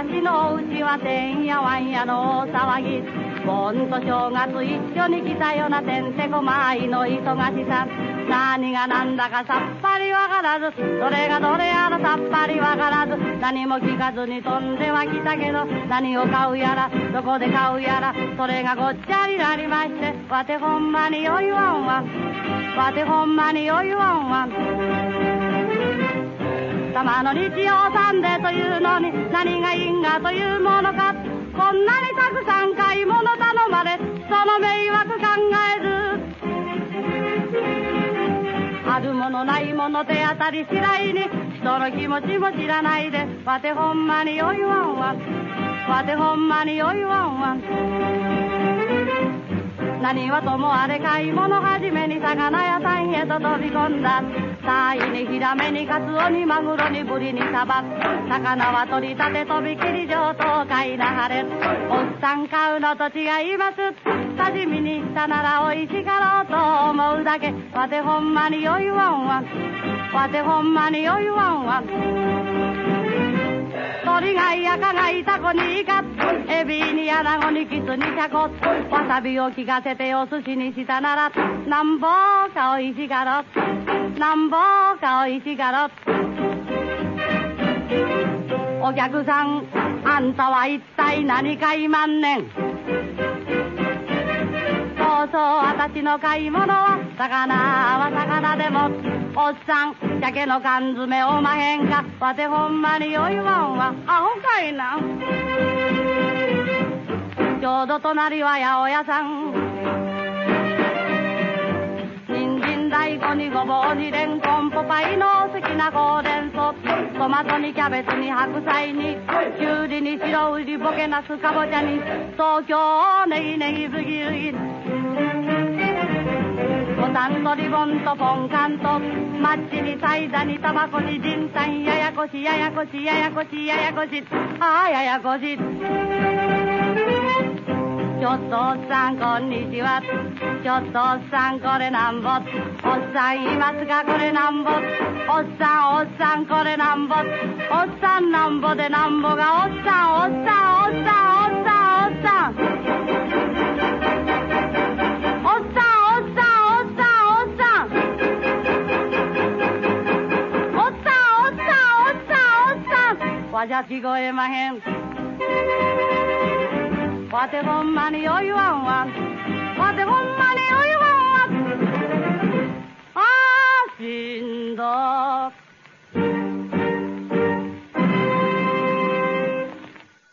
私のうちはてんやわんやの騒ぎ盆と正月一緒に来たよなてんてこまいの忙しさ何が何だかさっぱりわからずどれがどれやらさっぱりわからず何も聞かずに飛んでは来た。けど何を買うやらどこで買うやらそれがごっちゃになりましてわてほんまによいわんわわてほんまによいわんわ様の日曜サンデーというのに何が因果というものかこんなにたくさん買い物頼まれその迷惑考えるあるものないもの手当たり次第に人の気持ちも知らないでわてほんまによいわんわ。わてほんまによいわんわ。ん何はともあれ買い物はじめに魚屋さんへと飛び込んだ。タイにヒラメにカツオにマグロにブリにサバ。魚は取り立てとびきり上等買いなはれおっさん買うのと違います。刺身にしたならおいしかろうと思うだけ。わてほんまに酔いわんわ。わてほんまに酔いわんわ。鳥貝赤貝タコにイカキスにタコわさびを効かせてお寿司にしたならなんぼかおいしがろなんぼかおいしがろお客さんあんたは一体何買いまんねんそうそう私の買い物は魚は魚でもおっさん、鮭の缶詰おまへんか。わてほんまに酔いわんは。アホかいな。窓隣は八百屋さん。人参大根にごぼうにレンコンポパイの好きなほうれん草。トマトにキャベツに白菜に。きゅうりに白ウりボケナスかぼちゃに。東京ネギネギズギズギ。ボタンとリボンとポンカンと。マッチにサイダにタバコにじんタんややこしややこしややこし。ややこしああややこし。父さんこんにちは。ちょっとおっさんこれなんぼ。おっさんいますがこれなんぼ。おっさんおっさんこれなんぼ。おっさんなんぼでなんぼが。おっさんおっさんおっさんおっさんおっさん。おっさんわじゃ聞こえまへん。What the woman, yo, you want, one. The.